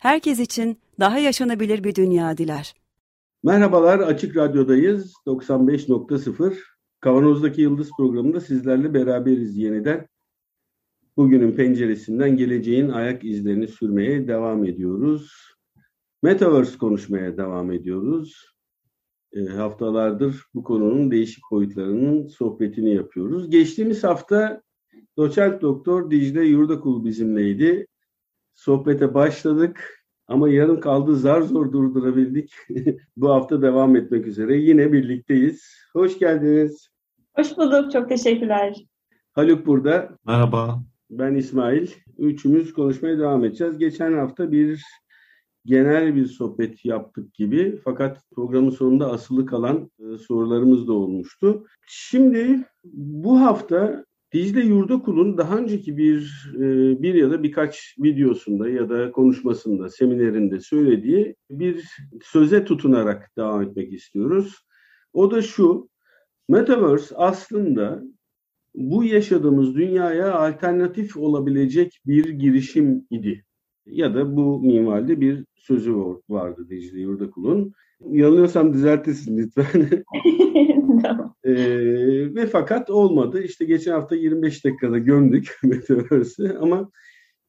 herkes için daha yaşanabilir bir dünya diler. Merhabalar, Açık Radyo'dayız. 95.0 Kavanoz'daki Yıldız programında sizlerle beraberiz yeniden. Bugünün penceresinden geleceğin ayak izlerini sürmeye devam ediyoruz. Metaverse konuşmaya devam ediyoruz. E, haftalardır bu konunun değişik boyutlarının sohbetini yapıyoruz. Geçtiğimiz hafta doçent doktor Dicle Yurdakul bizimleydi. Sohbete başladık ama yarım kaldı zar zor durdurabildik. bu hafta devam etmek üzere yine birlikteyiz. Hoş geldiniz. Hoş bulduk. Çok teşekkürler. Haluk burada. Merhaba. Ben İsmail. Üçümüz konuşmaya devam edeceğiz. Geçen hafta bir genel bir sohbet yaptık gibi fakat programın sonunda asılı kalan e, sorularımız da olmuştu. Şimdi bu hafta Dicle Yurdakul'un daha önceki bir e, bir ya da birkaç videosunda ya da konuşmasında, seminerinde söylediği bir söze tutunarak devam etmek istiyoruz. O da şu, Metaverse aslında bu yaşadığımız dünyaya alternatif olabilecek bir girişim idi. Ya da bu minvalde bir sözü vardı Dicle Yurdakul'un. Yanılıyorsam düzeltesin lütfen. tamam. ee, ve fakat olmadı. İşte geçen hafta 25 dakikada gömdük Metaverse'ı ama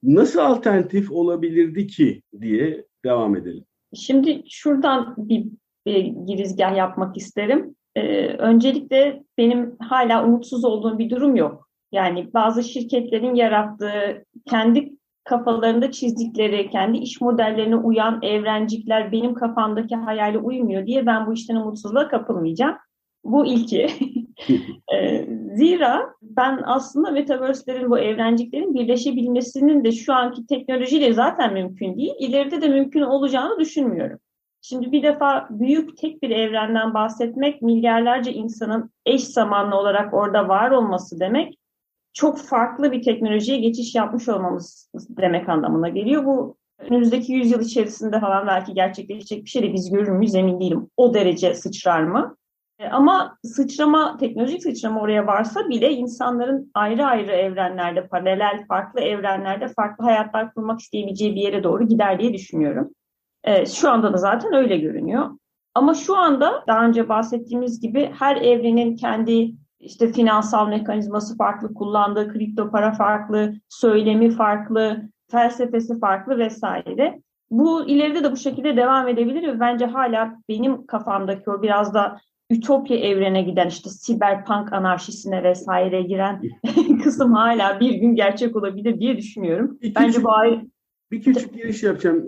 nasıl alternatif olabilirdi ki diye devam edelim. Şimdi şuradan bir, bir girizgah yapmak isterim. Ee, öncelikle benim hala umutsuz olduğum bir durum yok. Yani bazı şirketlerin yarattığı kendi kafalarında çizdikleri, kendi iş modellerine uyan evrencikler benim kafamdaki hayale uymuyor diye ben bu işten umutsuzluğa kapılmayacağım. Bu ilki. Ee, zira ben aslında metaverse'lerin bu evrenciklerin birleşebilmesinin de şu anki teknolojiyle zaten mümkün değil. İleride de mümkün olacağını düşünmüyorum. Şimdi bir defa büyük tek bir evrenden bahsetmek milyarlarca insanın eş zamanlı olarak orada var olması demek çok farklı bir teknolojiye geçiş yapmış olmamız demek anlamına geliyor. Bu önümüzdeki yüzyıl içerisinde falan belki gerçekleşecek bir şey de biz görür müyüz emin değilim. O derece sıçrar mı? E, ama sıçrama, teknolojik sıçrama oraya varsa bile insanların ayrı ayrı evrenlerde, paralel, farklı evrenlerde farklı hayatlar kurmak isteyebileceği bir yere doğru gider diye düşünüyorum. E, şu anda da zaten öyle görünüyor. Ama şu anda daha önce bahsettiğimiz gibi her evrenin kendi işte finansal mekanizması farklı, kullandığı kripto para farklı, söylemi farklı, felsefesi farklı vesaire. Bu ileride de bu şekilde devam edebilir ve bence hala benim kafamdaki o biraz da ütopya evrene giden işte siberpunk anarşisine vesaire giren kısım hala bir gün gerçek olabilir diye düşünüyorum. Bir bence küçük, bu ay bir küçük giriş yapacağım.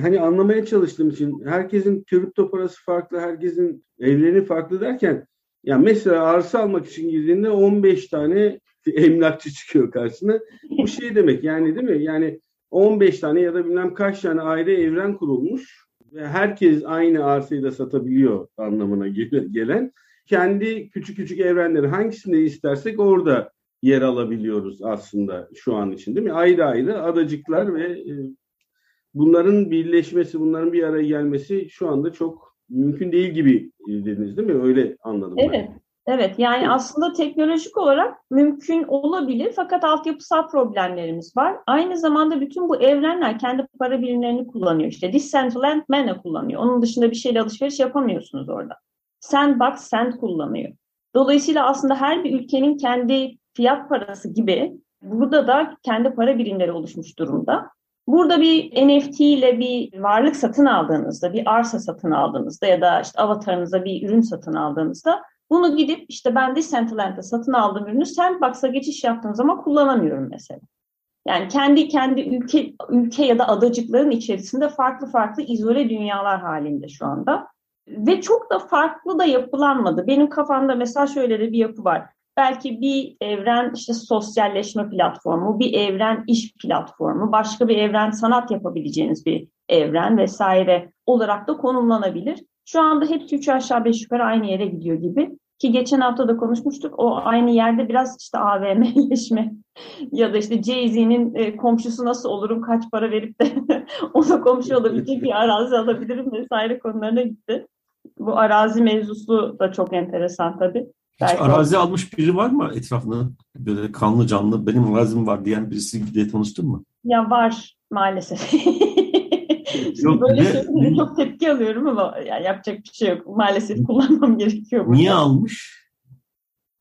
Hani anlamaya çalıştığım için herkesin kripto parası farklı, herkesin evleni farklı derken ya mesela arsa almak için girdiğinde 15 tane emlakçı çıkıyor karşısına. Bu şey demek yani değil mi? Yani 15 tane ya da bilmem kaç tane ayrı evren kurulmuş ve herkes aynı arsayı da satabiliyor anlamına gelen kendi küçük küçük evrenleri hangisinde istersek orada yer alabiliyoruz aslında şu an için değil mi? Ayrı ayrı adacıklar ve e, bunların birleşmesi, bunların bir araya gelmesi şu anda çok mümkün değil gibi dediniz değil mi? Öyle anladım. Evet. Ben. Evet yani aslında teknolojik olarak mümkün olabilir fakat altyapısal problemlerimiz var. Aynı zamanda bütün bu evrenler kendi para birimlerini kullanıyor. İşte Decentraland Mana kullanıyor. Onun dışında bir şeyle alışveriş yapamıyorsunuz orada. Sandbox Sand kullanıyor. Dolayısıyla aslında her bir ülkenin kendi fiyat parası gibi burada da kendi para birimleri oluşmuş durumda. Burada bir NFT ile bir varlık satın aldığınızda, bir arsa satın aldığınızda ya da işte avatarınıza bir ürün satın aldığınızda bunu gidip işte ben Decentraland'da satın aldığım ürünü Sandbox'a geçiş yaptığım zaman kullanamıyorum mesela. Yani kendi kendi ülke ülke ya da adacıkların içerisinde farklı farklı izole dünyalar halinde şu anda. Ve çok da farklı da yapılanmadı. Benim kafamda mesela şöyle de bir yapı var. Belki bir evren işte sosyalleşme platformu, bir evren iş platformu, başka bir evren sanat yapabileceğiniz bir evren vesaire olarak da konumlanabilir. Şu anda hepsi üç aşağı beş yukarı aynı yere gidiyor gibi. Ki geçen hafta da konuşmuştuk. O aynı yerde biraz işte AVM'leşme ya da işte Jay-Z'nin e, komşusu nasıl olurum, kaç para verip de ona komşu olabilecek bir arazi alabilirim vesaire konularına gitti. Bu arazi mevzusu da çok enteresan tabii. Belki arazi almış biri var mı etrafında? Böyle kanlı canlı benim arazim var diyen birisi diye tanıştın mı? Ya var maalesef. Yok, Böyle ne, şeylere çok tepki alıyorum ama yani yapacak bir şey yok. Maalesef kullanmam gerekiyor. Niye burada. almış?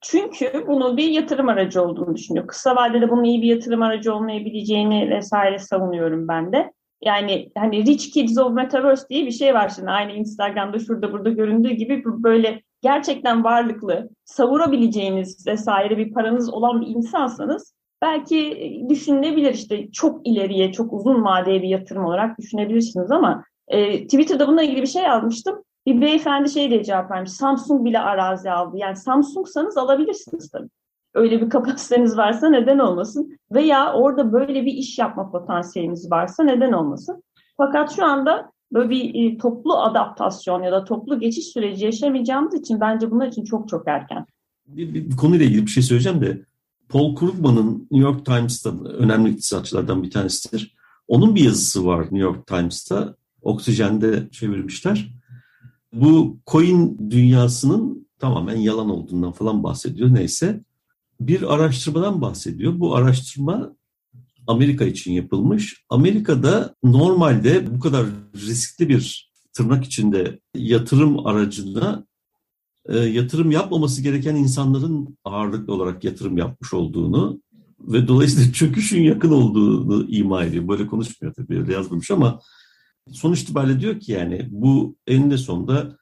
Çünkü bunun bir yatırım aracı olduğunu düşünüyor. Kısa vadede bunun iyi bir yatırım aracı olmayabileceğini vesaire savunuyorum ben de. Yani hani Rich Kids of Metaverse diye bir şey var şimdi. Aynı Instagram'da şurada burada göründüğü gibi böyle gerçekten varlıklı, savurabileceğiniz vesaire bir paranız olan bir insansanız belki düşünülebilir işte çok ileriye, çok uzun vadeye bir yatırım olarak düşünebilirsiniz ama e, Twitter'da bununla ilgili bir şey yazmıştım. Bir beyefendi şey diye cevap vermiş. Samsung bile arazi aldı. Yani Samsung'sanız alabilirsiniz tabii. Öyle bir kapasiteniz varsa neden olmasın? Veya orada böyle bir iş yapma potansiyeliniz varsa neden olmasın? Fakat şu anda böyle bir e, toplu adaptasyon ya da toplu geçiş süreci yaşamayacağımız için bence bunlar için çok çok erken. Bir, bir, bir konuyla ilgili bir şey söyleyeceğim de Paul Krugman'ın New York Times'ta önemli iktisatçılardan bir tanesidir. Onun bir yazısı var New York Times'ta. Oksijende çevirmişler. Bu coin dünyasının tamamen yalan olduğundan falan bahsediyor. Neyse bir araştırmadan bahsediyor. Bu araştırma Amerika için yapılmış. Amerika'da normalde bu kadar riskli bir tırnak içinde yatırım aracına e, yatırım yapmaması gereken insanların ağırlıklı olarak yatırım yapmış olduğunu ve dolayısıyla çöküşün yakın olduğunu ima ediyor. Böyle konuşmuyor tabii öyle yazmamış ama sonuç itibariyle diyor ki yani bu eninde sonunda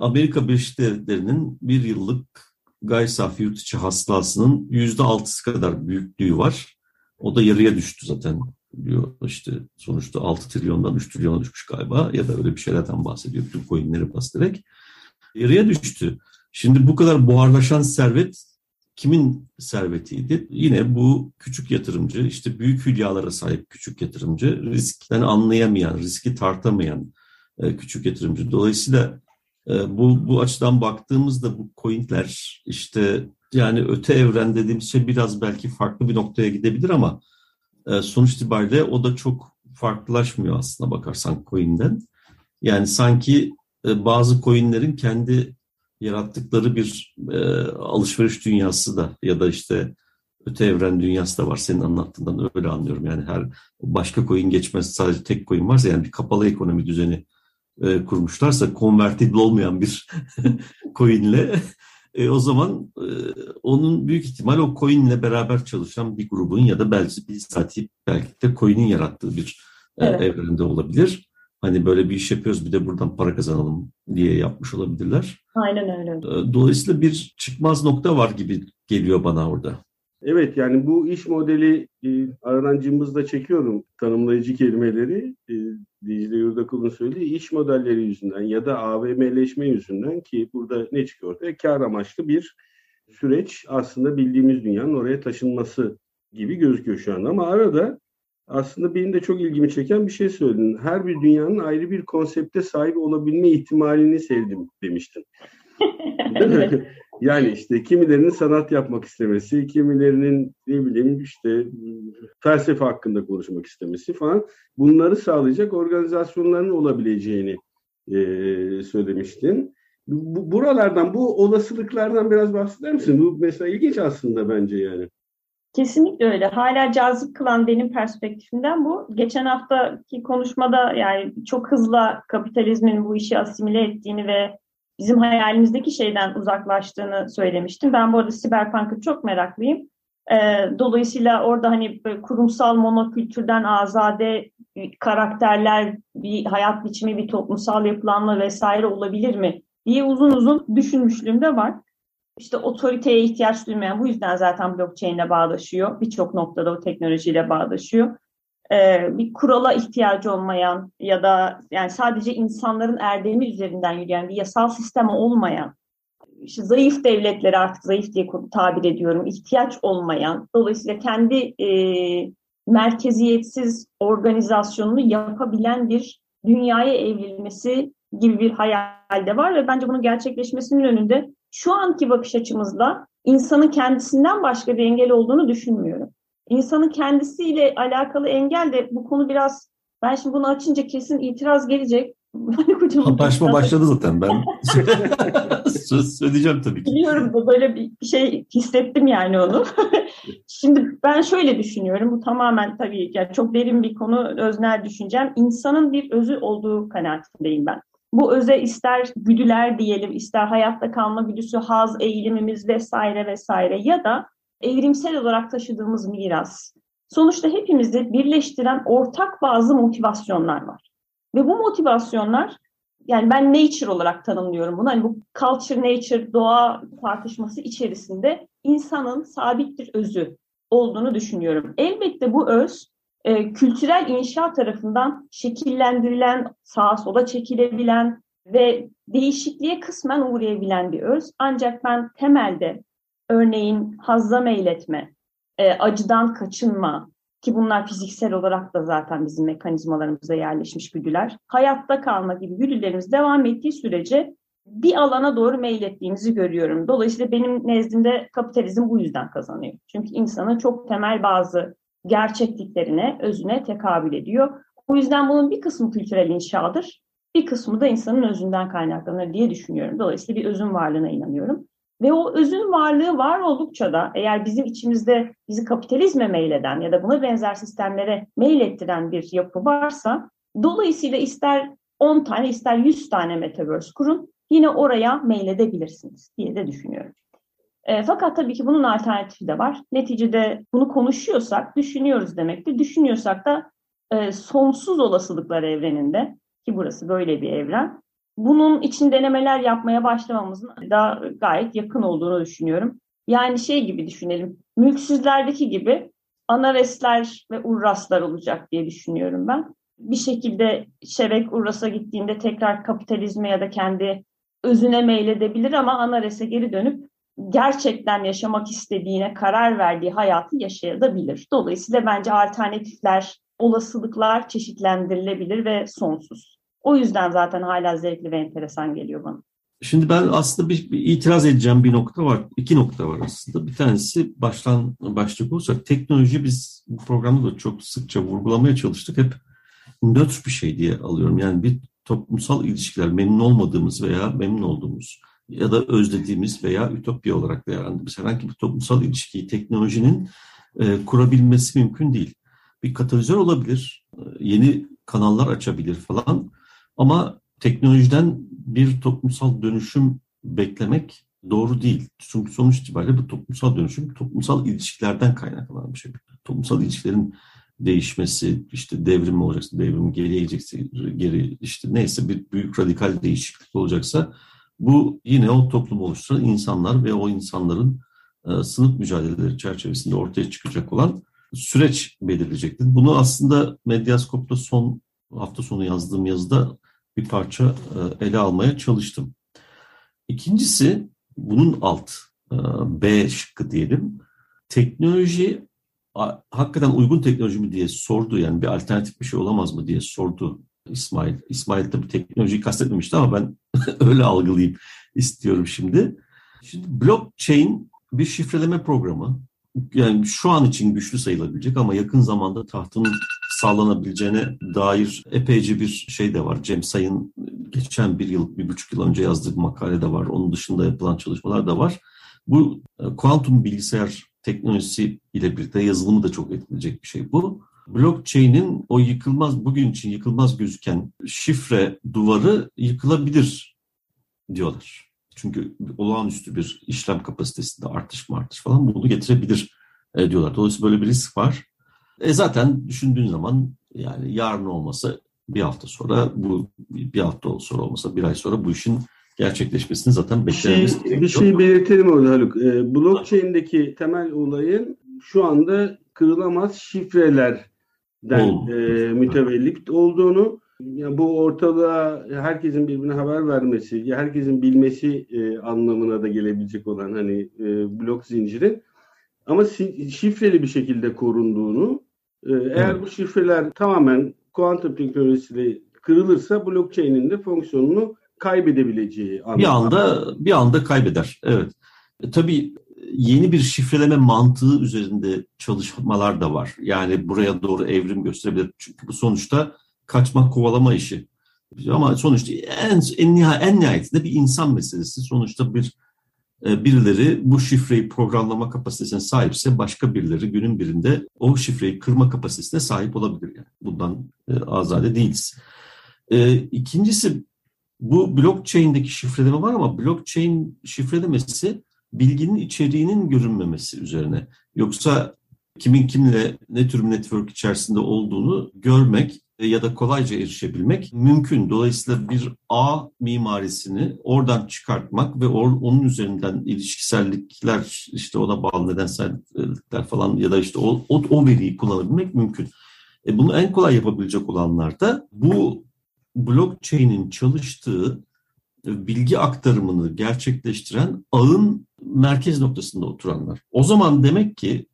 Amerika Birleşik Devletleri'nin bir yıllık gayri safi yurt içi hasılasının yüzde altısı kadar büyüklüğü var. O da yarıya düştü zaten diyor. İşte sonuçta 6 trilyondan 3 trilyona düşmüş galiba ya da öyle bir şeylerden bahsediyor. Tüm coinleri bastırarak yarıya düştü. Şimdi bu kadar buharlaşan servet kimin servetiydi? Yine bu küçük yatırımcı, işte büyük hülyalara sahip küçük yatırımcı, riskten anlayamayan, riski tartamayan e, küçük yatırımcı. Dolayısıyla e, bu, bu açıdan baktığımızda bu coinler işte yani öte evren dediğimiz şey biraz belki farklı bir noktaya gidebilir ama e, sonuç itibariyle o da çok farklılaşmıyor aslında bakarsan coin'den. Yani sanki e, bazı coinlerin kendi yarattıkları bir e, alışveriş dünyası da ya da işte öte evren dünyası da var. Senin anlattığından öyle anlıyorum. Yani her başka coin geçmez sadece tek coin varsa yani bir kapalı ekonomi düzeni e, kurmuşlarsa konvertible olmayan bir coinle e, o zaman e, onun büyük ihtimal o coinle beraber çalışan bir grubun ya da belki bir saati belki de coin'in yarattığı bir e, evet. evrende olabilir hani böyle bir iş yapıyoruz bir de buradan para kazanalım diye yapmış olabilirler. Aynen öyle. Ee, dolayısıyla bir çıkmaz nokta var gibi geliyor bana orada. Evet yani bu iş modeli e, aradan cımbızla çekiyorum tanımlayıcı kelimeleri. E, Dicle Yurdakul'un söylediği iş modelleri yüzünden ya da AVM'leşme yüzünden ki burada ne çıkıyor ortaya? Kar amaçlı bir süreç aslında bildiğimiz dünyanın oraya taşınması gibi gözüküyor şu anda. Ama arada aslında benim de çok ilgimi çeken bir şey söyledin. Her bir dünyanın ayrı bir konsepte sahip olabilme ihtimalini sevdim demiştin. yani işte kimilerinin sanat yapmak istemesi, kimilerinin ne bileyim işte felsefe hakkında konuşmak istemesi falan bunları sağlayacak organizasyonların olabileceğini e, söylemiştin. Bu, buralardan, bu olasılıklardan biraz bahseder misin? Bu mesela ilginç aslında bence yani. Kesinlikle öyle. Hala cazip kılan benim perspektifimden bu. Geçen haftaki konuşmada yani çok hızlı kapitalizmin bu işi asimile ettiğini ve bizim hayalimizdeki şeyden uzaklaştığını söylemiştim. Ben bu arada siberpunk'ı çok meraklıyım. Ee, dolayısıyla orada hani kurumsal monokültürden azade karakterler, bir hayat biçimi, bir toplumsal yapılanma vesaire olabilir mi diye uzun uzun düşünmüşlüğüm de var işte otoriteye ihtiyaç duymayan bu yüzden zaten blockchain'le bağdaşıyor. Birçok noktada o teknolojiyle bağdaşıyor. Ee, bir kurala ihtiyacı olmayan ya da yani sadece insanların erdemi üzerinden yürüyen bir yasal sistemi olmayan işte zayıf devletleri artık zayıf diye tabir ediyorum ihtiyaç olmayan dolayısıyla kendi e, merkeziyetsiz organizasyonunu yapabilen bir dünyaya evrilmesi gibi bir hayal de var ve bence bunun gerçekleşmesinin önünde şu anki bakış açımızda insanın kendisinden başka bir engel olduğunu düşünmüyorum. İnsanın kendisiyle alakalı engel de bu konu biraz ben şimdi bunu açınca kesin itiraz gelecek. Anlaşma başladı zaten ben. Söz söyleyeceğim tabii ki. Biliyorum da böyle bir şey hissettim yani onu. Şimdi ben şöyle düşünüyorum. Bu tamamen tabii yani çok derin bir konu, öznel düşüncem. İnsanın bir özü olduğu kanaatindeyim ben. Bu öze ister güdüler diyelim, ister hayatta kalma güdüsü, haz eğilimimiz vesaire vesaire ya da evrimsel olarak taşıdığımız miras. Sonuçta hepimizi birleştiren ortak bazı motivasyonlar var. Ve bu motivasyonlar yani ben nature olarak tanımlıyorum bunu. Hani bu culture nature doğa tartışması içerisinde insanın sabit bir özü olduğunu düşünüyorum. Elbette bu öz e, kültürel inşa tarafından şekillendirilen, sağa sola çekilebilen ve değişikliğe kısmen uğrayabilen bir öz. Ancak ben temelde örneğin hazza meyletme, e, acıdan kaçınma, ki bunlar fiziksel olarak da zaten bizim mekanizmalarımıza yerleşmiş güdüler. Hayatta kalma gibi güdülerimiz devam ettiği sürece bir alana doğru meylettiğimizi görüyorum. Dolayısıyla benim nezdimde kapitalizm bu yüzden kazanıyor. Çünkü insanın çok temel bazı gerçekliklerine, özüne tekabül ediyor. O yüzden bunun bir kısmı kültürel inşadır, bir kısmı da insanın özünden kaynaklanır diye düşünüyorum. Dolayısıyla bir özün varlığına inanıyorum. Ve o özün varlığı var oldukça da eğer bizim içimizde bizi kapitalizme meyleden ya da buna benzer sistemlere meylettiren bir yapı varsa dolayısıyla ister 10 tane ister 100 tane metaverse kurun yine oraya meyledebilirsiniz diye de düşünüyorum. E, fakat tabii ki bunun alternatifi de var. Neticede bunu konuşuyorsak düşünüyoruz demektir. Düşünüyorsak da e, sonsuz olasılıklar evreninde ki burası böyle bir evren bunun için denemeler yapmaya başlamamızın da gayet yakın olduğunu düşünüyorum. Yani şey gibi düşünelim, mülksüzlerdeki gibi anaresler ve urraslar olacak diye düşünüyorum ben. Bir şekilde Şevek Urras'a gittiğinde tekrar kapitalizme ya da kendi özüne meyledebilir ama Anares'e geri dönüp gerçekten yaşamak istediğine karar verdiği hayatı yaşayabilir. Dolayısıyla bence alternatifler, olasılıklar çeşitlendirilebilir ve sonsuz. O yüzden zaten hala zevkli ve enteresan geliyor bana. Şimdi ben aslında bir, bir itiraz edeceğim bir nokta var. İki nokta var aslında. Bir tanesi baştan başlayacak olursak teknoloji biz bu programda da çok sıkça vurgulamaya çalıştık. Hep nötr bir şey diye alıyorum. Yani bir toplumsal ilişkiler memnun olmadığımız veya memnun olduğumuz ya da özlediğimiz veya ütopya olarak değerlendirdiğimiz herhangi bir toplumsal ilişkiyi teknolojinin e, kurabilmesi mümkün değil. Bir katalizör olabilir, e, yeni kanallar açabilir falan ama teknolojiden bir toplumsal dönüşüm beklemek doğru değil. Çünkü sonuç itibariyle bu toplumsal dönüşüm toplumsal ilişkilerden kaynaklanan bir şey. Toplumsal ilişkilerin değişmesi, işte devrim olacaksa devrim, geriye geri, işte neyse bir büyük radikal değişiklik olacaksa bu yine o toplumu oluşturan insanlar ve o insanların e, sınıf mücadeleleri çerçevesinde ortaya çıkacak olan süreç belirleyecektir. Bunu aslında Medyaskop'ta son hafta sonu yazdığım yazıda bir parça e, ele almaya çalıştım. İkincisi bunun alt e, B şıkkı diyelim. Teknoloji hakikaten uygun teknoloji mi diye sordu. Yani bir alternatif bir şey olamaz mı diye sordu İsmail. İsmail tabii teknolojiyi kastetmemişti ama ben öyle algılayayım istiyorum şimdi. Şimdi blockchain bir şifreleme programı. Yani şu an için güçlü sayılabilecek ama yakın zamanda tahtının sağlanabileceğine dair epeyce bir şey de var. Cem Say'ın geçen bir yıl, bir buçuk yıl önce yazdığı makale de var. Onun dışında yapılan çalışmalar da var. Bu e, kuantum bilgisayar teknolojisi ile birlikte yazılımı da çok etkileyecek bir şey bu. Blockchain'in o yıkılmaz, bugün için yıkılmaz gözüken şifre duvarı yıkılabilir diyorlar. Çünkü olağanüstü bir işlem kapasitesinde artış mı artış falan bunu getirebilir e, diyorlar. Dolayısıyla böyle bir risk var. E zaten düşündüğün zaman yani yarın olmasa bir hafta sonra bu bir hafta sonra olmasa bir ay sonra bu işin gerçekleşmesini zaten beklememiz şey, gerekiyor. Bir şey belirtelim orada Haluk. E, blockchain'deki temel olayın şu anda kırılamaz şifrelerden e, mütevellit olduğunu yani bu ortalığa herkesin birbirine haber vermesi, herkesin bilmesi e, anlamına da gelebilecek olan hani e, blok zincirin ama şifreli bir şekilde korunduğunu eğer evet. bu şifreler tamamen kuantum teknolojisiyle kırılırsa blockchain'in de fonksiyonunu kaybedebileceği anlamda. Bir anda bir anda kaybeder. Evet. E, tabii yeni bir şifreleme mantığı üzerinde çalışmalar da var. Yani buraya doğru evrim gösterebilir. Çünkü bu sonuçta kaçmak kovalama işi. Ama sonuçta en, en, nihayet, en nihayetinde bir insan meselesi. Sonuçta bir e, birileri bu şifreyi programlama kapasitesine sahipse başka birileri günün birinde o şifreyi kırma kapasitesine sahip olabilir. Yani. Bundan e, azade değiliz. E, ikincisi bu blockchain'deki şifreleme var ama blockchain şifrelemesi bilginin içeriğinin görünmemesi üzerine. Yoksa kimin kimle ne tür network içerisinde olduğunu görmek ya da kolayca erişebilmek mümkün. Dolayısıyla bir ağ mimarisini oradan çıkartmak ve onun üzerinden ilişkisellikler işte ona bağlı nedensellikler falan ya da işte o, o, o veriyi kullanabilmek mümkün. E bunu en kolay yapabilecek olanlar da bu blockchain'in çalıştığı bilgi aktarımını gerçekleştiren ağın merkez noktasında oturanlar. O zaman demek ki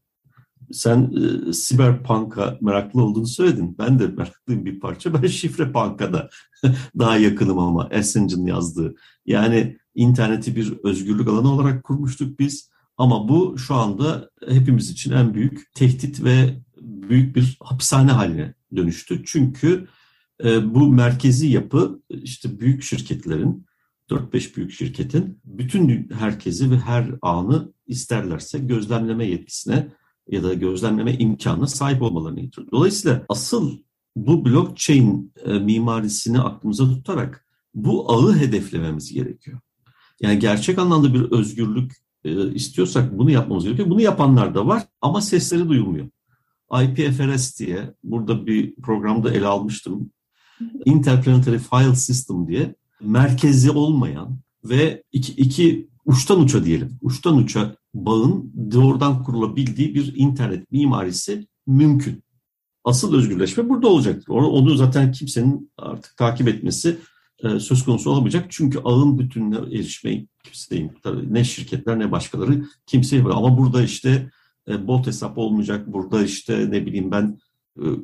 sen e, siber panka meraklı olduğunu söyledin. Ben de meraklıyım bir parça. Ben şifre pankada daha yakınım ama Assange'ın yazdığı. Yani interneti bir özgürlük alanı olarak kurmuştuk biz. Ama bu şu anda hepimiz için en büyük tehdit ve büyük bir hapishane haline dönüştü. Çünkü e, bu merkezi yapı işte büyük şirketlerin 4-5 büyük şirketin bütün herkesi ve her anı isterlerse gözlemleme yetkisine ya da gözlemleme imkanına sahip olmalarını getiriyor. Dolayısıyla asıl bu blockchain e, mimarisini aklımıza tutarak bu ağı hedeflememiz gerekiyor. Yani gerçek anlamda bir özgürlük e, istiyorsak bunu yapmamız gerekiyor. Bunu yapanlar da var ama sesleri duyulmuyor. IPFRS diye burada bir programda ele almıştım. Interplanetary File System diye merkezi olmayan ve iki, iki uçtan uça diyelim, uçtan uça bağın doğrudan kurulabildiği bir internet mimarisi mümkün. Asıl özgürleşme burada olacaktır. Onu, onu zaten kimsenin artık takip etmesi e, söz konusu olamayacak. Çünkü ağın bütününe erişmeyi kimse ne şirketler ne başkaları kimse yapıyor. Ama burada işte e, bot hesap olmayacak. Burada işte ne bileyim ben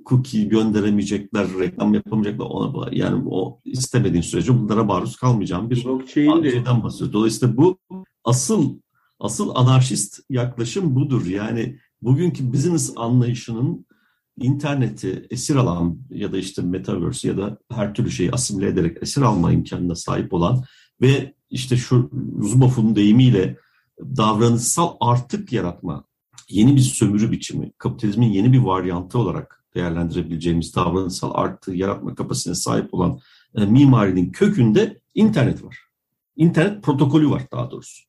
cookie gönderemeyecekler, reklam yapamayacaklar ona yani o istemediğin sürece bunlara maruz kalmayacağım bir şeyden bahsediyor. Dolayısıyla bu asıl asıl anarşist yaklaşım budur. Yani bugünkü business anlayışının interneti esir alan ya da işte metaverse ya da her türlü şeyi asimile ederek esir alma imkanına sahip olan ve işte şu Zuboff'un deyimiyle davranışsal artık yaratma, yeni bir sömürü biçimi, kapitalizmin yeni bir varyantı olarak değerlendirebileceğimiz davranışsal artı yaratma kapasitesine sahip olan e, mimarinin kökünde internet var. İnternet protokolü var daha doğrusu.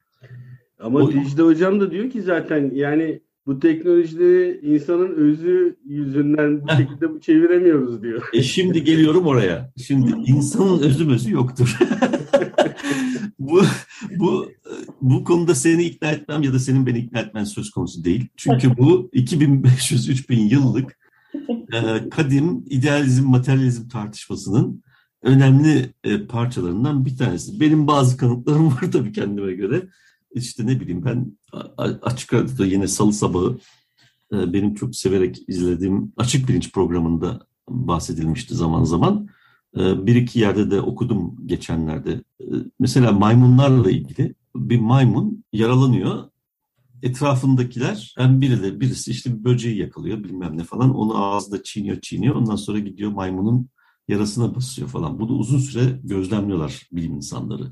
Ama o, Dicle Hocam da diyor ki zaten yani bu teknolojileri insanın özü yüzünden bu şekilde çeviremiyoruz diyor. E şimdi geliyorum oraya. Şimdi insanın özü özü yoktur. bu bu bu konuda seni ikna etmem ya da senin beni ikna etmen söz konusu değil. Çünkü bu 2500-3000 yıllık kadim idealizm materyalizm tartışmasının önemli e, parçalarından bir tanesi. Benim bazı kanıtlarım var tabii kendime göre işte ne bileyim ben açık radyoda yine salı sabahı e, benim çok severek izlediğim açık bilinç programında bahsedilmişti zaman zaman. E, bir iki yerde de okudum geçenlerde. Mesela maymunlarla ilgili bir maymun yaralanıyor. Etrafındakiler hem biri de birisi işte bir böceği yakalıyor bilmem ne falan. Onu ağızda çiğniyor çiğniyor. Ondan sonra gidiyor maymunun yarasına basıyor falan. Bunu uzun süre gözlemliyorlar bilim insanları.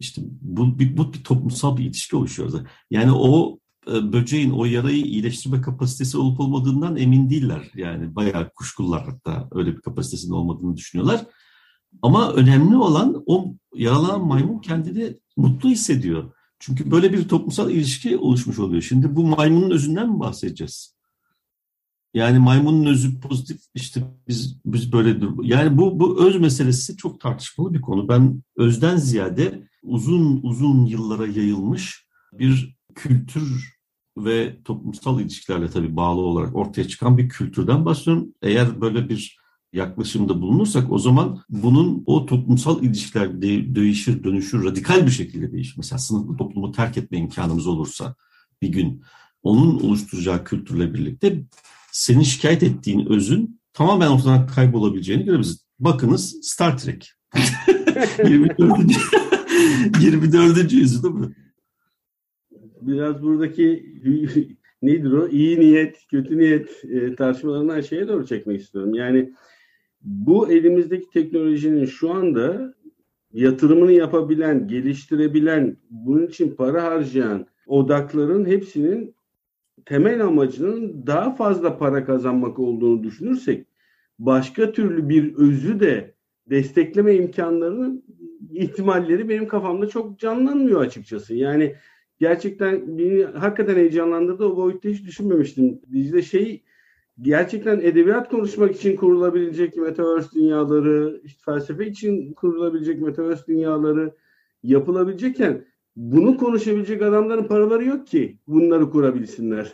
İşte bu bir, bu bir toplumsal bir ilişki oluşuyor. Yani o e, böceğin o yarayı iyileştirme kapasitesi olup olmadığından emin değiller. Yani bayağı kuşkular hatta öyle bir kapasitesinin olmadığını düşünüyorlar. Ama önemli olan o yaralanan maymun kendini mutlu hissediyor. Çünkü böyle bir toplumsal ilişki oluşmuş oluyor. Şimdi bu maymunun özünden mi bahsedeceğiz? Yani maymunun özü pozitif işte biz biz böyle yani bu bu öz meselesi çok tartışmalı bir konu. Ben özden ziyade uzun uzun yıllara yayılmış bir kültür ve toplumsal ilişkilerle tabii bağlı olarak ortaya çıkan bir kültürden bahsediyorum. Eğer böyle bir yaklaşımda bulunursak o zaman bunun o toplumsal ilişkiler de, değişir, dönüşür, radikal bir şekilde değişir. Mesela sınıflı toplumu terk etme imkanımız olursa bir gün onun oluşturacağı kültürle birlikte senin şikayet ettiğin özün tamamen ortadan kaybolabileceğini görebiliriz. Bakınız Star Trek. 24. 24. yüzyıl değil mi? Biraz buradaki nedir o? İyi niyet, kötü niyet e, tartışmalarından şeye doğru çekmek istiyorum. Yani bu elimizdeki teknolojinin şu anda yatırımını yapabilen, geliştirebilen, bunun için para harcayan odakların hepsinin temel amacının daha fazla para kazanmak olduğunu düşünürsek başka türlü bir özü de destekleme imkanlarının ihtimalleri benim kafamda çok canlanmıyor açıkçası. Yani gerçekten beni hakikaten heyecanlandırdı. O boyutta hiç düşünmemiştim. Dicle şey gerçekten edebiyat konuşmak için kurulabilecek metaverse dünyaları, işte felsefe için kurulabilecek metaverse dünyaları yapılabilecekken bunu konuşabilecek adamların paraları yok ki bunları kurabilsinler.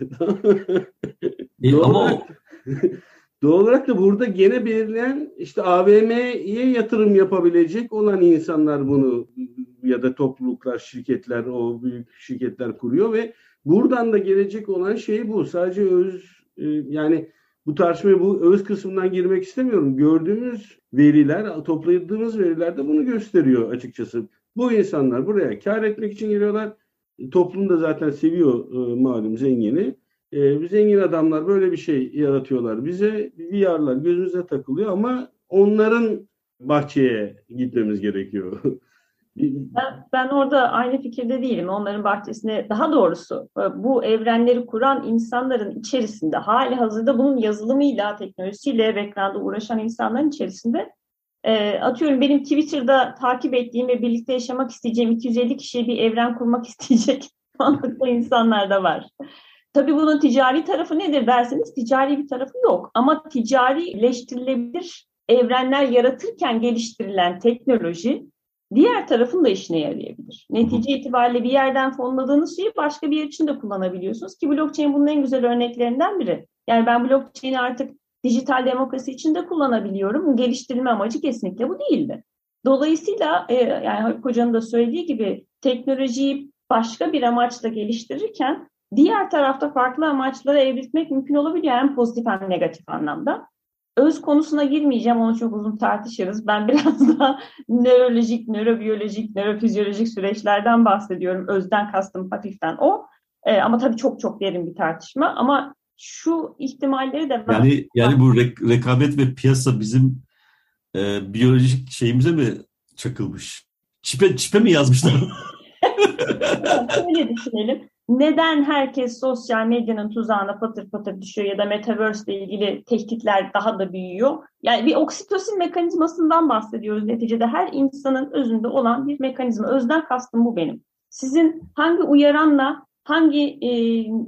e, doğal, ama olarak, doğal olarak da burada gene belirleyen işte AVM'ye yatırım yapabilecek olan insanlar bunu ya da topluluklar, şirketler, o büyük şirketler kuruyor ve buradan da gelecek olan şey bu. Sadece öz e, yani bu tartışmaya bu öz kısmından girmek istemiyorum. Gördüğümüz veriler, topladığımız veriler de bunu gösteriyor açıkçası. Bu insanlar buraya kar etmek için geliyorlar. Toplum da zaten seviyor e, malum zengini. E, zengin adamlar böyle bir şey yaratıyorlar. Bize VR'lar gözümüze takılıyor ama onların bahçeye gitmemiz gerekiyor. Ben, ben orada aynı fikirde değilim. Onların bahçesine daha doğrusu e, bu evrenleri kuran insanların içerisinde hali hazırda bunun yazılımıyla, teknolojisiyle ekranda uğraşan insanların içerisinde e, atıyorum benim Twitter'da takip ettiğim ve birlikte yaşamak isteyeceğim 250 kişiye bir evren kurmak isteyecek mantıklı insanlar da var. Tabii bunun ticari tarafı nedir derseniz ticari bir tarafı yok. Ama ticarileştirilebilir evrenler yaratırken geliştirilen teknoloji diğer tarafın da işine yarayabilir. Netice itibariyle bir yerden fonladığınız şeyi başka bir yer için de kullanabiliyorsunuz ki blockchain bunun en güzel örneklerinden biri. Yani ben blockchain'i artık dijital demokrasi için de kullanabiliyorum. Geliştirilme amacı kesinlikle bu değildi. Dolayısıyla e, yani hocanın da söylediği gibi teknolojiyi başka bir amaçla geliştirirken diğer tarafta farklı amaçlara evritmek mümkün olabiliyor hem pozitif hem negatif anlamda. Öz konusuna girmeyeceğim, onu çok uzun tartışırız. Ben biraz daha nörolojik, nörobiyolojik, nörofizyolojik süreçlerden bahsediyorum. Özden kastım hafiften o. E, ama tabii çok çok derin bir tartışma. Ama şu ihtimalleri de ben... Yani, yani bu rek- rekabet ve piyasa bizim e, biyolojik şeyimize mi çakılmış? Çipe, çipe mi yazmışlar? Öyle düşünelim neden herkes sosyal medyanın tuzağına patır patır düşüyor ya da metaverse ile ilgili tehditler daha da büyüyor? Yani bir oksitosin mekanizmasından bahsediyoruz neticede. Her insanın özünde olan bir mekanizma. Özden kastım bu benim. Sizin hangi uyaranla hangi e,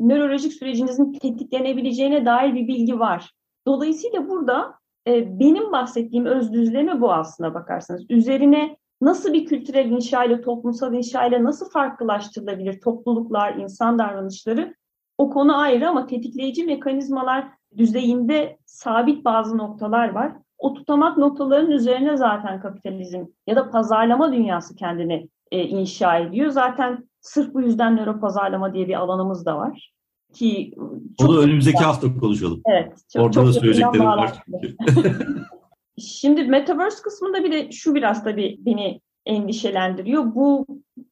nörolojik sürecinizin tetiklenebileceğine dair bir bilgi var. Dolayısıyla burada e, benim bahsettiğim öz düzleme bu aslına bakarsanız. Üzerine nasıl bir kültürel inşayla, toplumsal inşayla nasıl farklılaştırılabilir topluluklar, insan davranışları o konu ayrı ama tetikleyici mekanizmalar düzeyinde sabit bazı noktalar var. O tutamak noktaların üzerine zaten kapitalizm ya da pazarlama dünyası kendini e, inşa ediyor. Zaten sırf bu yüzden nöro pazarlama diye bir alanımız da var. Ki çok Onu önümüzdeki güzel. hafta konuşalım. Evet. Çok, Orada çok da söyleyeceklerim var. Şimdi Metaverse kısmında bir de şu biraz tabii beni endişelendiriyor. Bu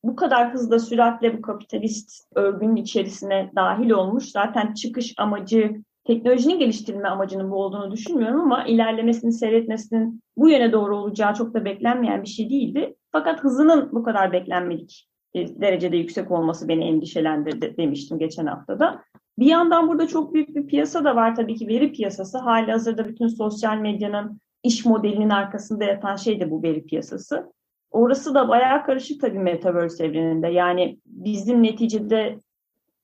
bu kadar hızla süratle bu kapitalist örgünün içerisine dahil olmuş. Zaten çıkış amacı teknolojinin geliştirilme amacının bu olduğunu düşünmüyorum ama ilerlemesini seyretmesinin bu yöne doğru olacağı çok da beklenmeyen bir şey değildi. Fakat hızının bu kadar beklenmedik derecede yüksek olması beni endişelendirdi demiştim geçen haftada. Bir yandan burada çok büyük bir piyasa da var tabii ki veri piyasası. Hali hazırda bütün sosyal medyanın iş modelinin arkasında yatan şey de bu veri piyasası. Orası da bayağı karışık tabii Metaverse evreninde. Yani bizim neticede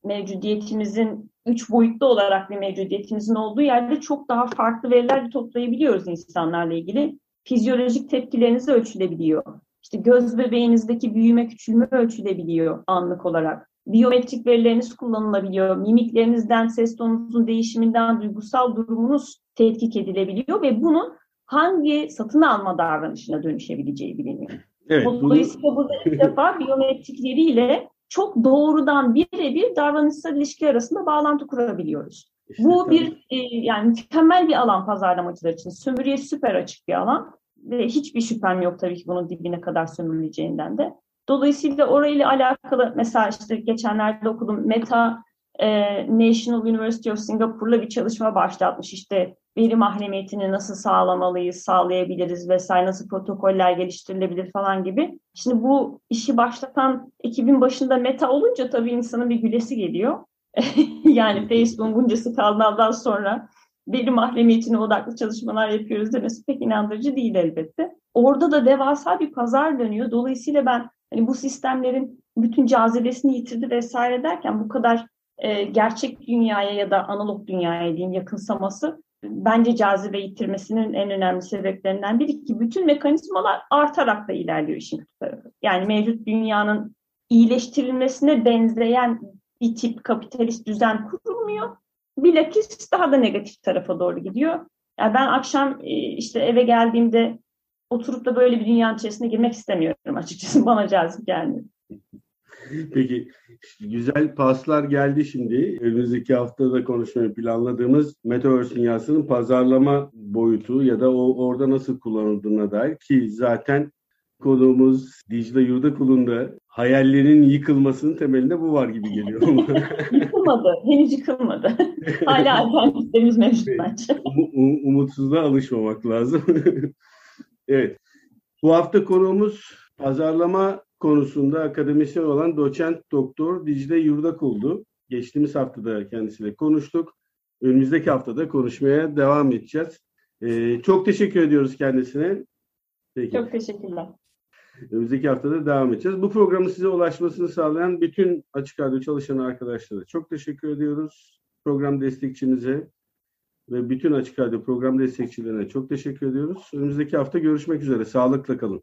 mevcudiyetimizin üç boyutlu olarak bir mevcudiyetimizin olduğu yerde çok daha farklı veriler toplayabiliyoruz insanlarla ilgili. Fizyolojik tepkilerinizi ölçülebiliyor. İşte göz bebeğinizdeki büyüme küçülme ölçülebiliyor anlık olarak. Biyometrik verileriniz kullanılabiliyor. Mimiklerinizden, ses tonunuzun değişiminden duygusal durumunuz tetkik edilebiliyor ve bunun hangi satın alma davranışına dönüşebileceği biliniyor. Evet, Dolayısıyla bunu... burada ilk defa biyometrikleriyle çok doğrudan birebir davranışsal ilişki arasında bağlantı kurabiliyoruz. İşte Bu tabii. bir e, yani mükemmel bir alan pazarlamacılar için. Sömürüye süper açık bir alan ve hiçbir şüphem yok tabii ki bunun dibine kadar sömürüleceğinden de. Dolayısıyla orayla alakalı mesela işte geçenlerde okudum Meta e, National University of Singapore'la bir çalışma başlatmış. İşte veri mahremiyetini nasıl sağlamalıyız, sağlayabiliriz vesaire, nasıl protokoller geliştirilebilir falan gibi. Şimdi bu işi başlatan ekibin başında Meta olunca tabii insanın bir gülesi geliyor. yani Facebook'un bunca skandaldan sonra veri mahremiyetine odaklı çalışmalar yapıyoruz demesi pek inandırıcı değil elbette. Orada da devasa bir pazar dönüyor. Dolayısıyla ben hani bu sistemlerin bütün cazibesini yitirdi vesaire derken bu kadar e, gerçek dünyaya ya da analog dünyaya diyeyim yakınsaması bence cazibe yitirmesinin en önemli sebeplerinden biri ki bütün mekanizmalar artarak da ilerliyor işin tarafı. Yani mevcut dünyanın iyileştirilmesine benzeyen bir tip kapitalist düzen kurulmuyor. Bilakis daha da negatif tarafa doğru gidiyor. Yani ben akşam e, işte eve geldiğimde oturup da böyle bir dünyanın içerisine girmek istemiyorum açıkçası. Bana cazip gelmiyor. Peki güzel paslar geldi şimdi. Önümüzdeki hafta da konuşmayı planladığımız Metaverse dünyasının pazarlama boyutu ya da o orada nasıl kullanıldığına dair ki zaten konuğumuz Dicle Yurdakul'un hayallerinin yıkılmasının temelinde bu var gibi geliyor. yıkılmadı. Henüz yıkılmadı. Hala alternatiflerimiz mevcut bence. Um, umutsuzluğa alışmamak lazım. evet. Bu hafta konuğumuz pazarlama konusunda akademisyen olan doçent doktor Dicle Yurdakul'du. Geçtiğimiz haftada kendisiyle konuştuk. Önümüzdeki haftada konuşmaya devam edeceğiz. Ee, çok teşekkür ediyoruz kendisine. Peki. Çok teşekkürler. Önümüzdeki haftada devam edeceğiz. Bu programın size ulaşmasını sağlayan bütün Açık Radyo çalışan arkadaşlara çok teşekkür ediyoruz. Program destekçimize ve bütün Açık Radyo program destekçilerine çok teşekkür ediyoruz. Önümüzdeki hafta görüşmek üzere. Sağlıkla kalın.